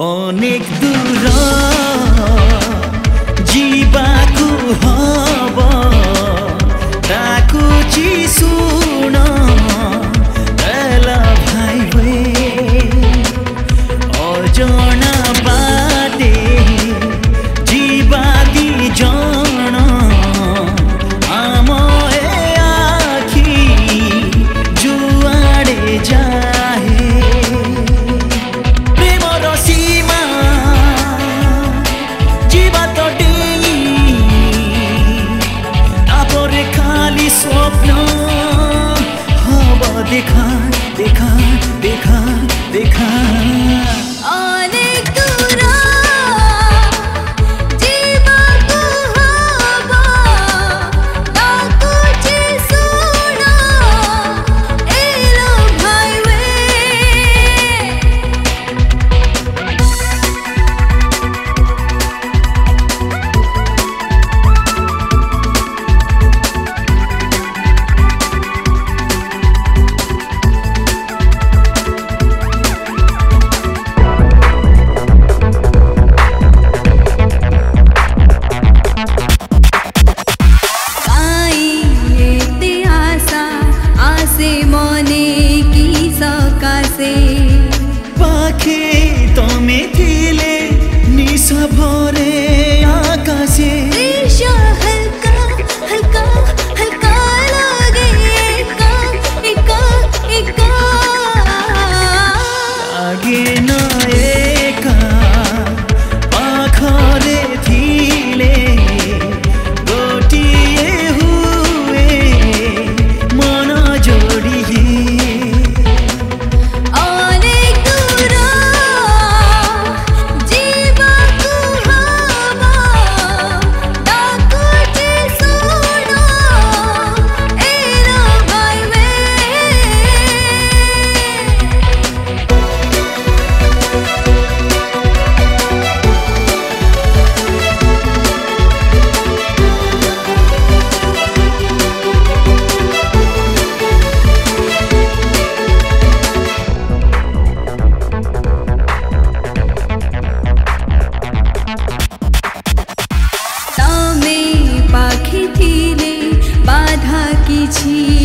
অনেক দূর ଯିବାକୁ ହବ ତାକୁ ଚିଶୁ 起。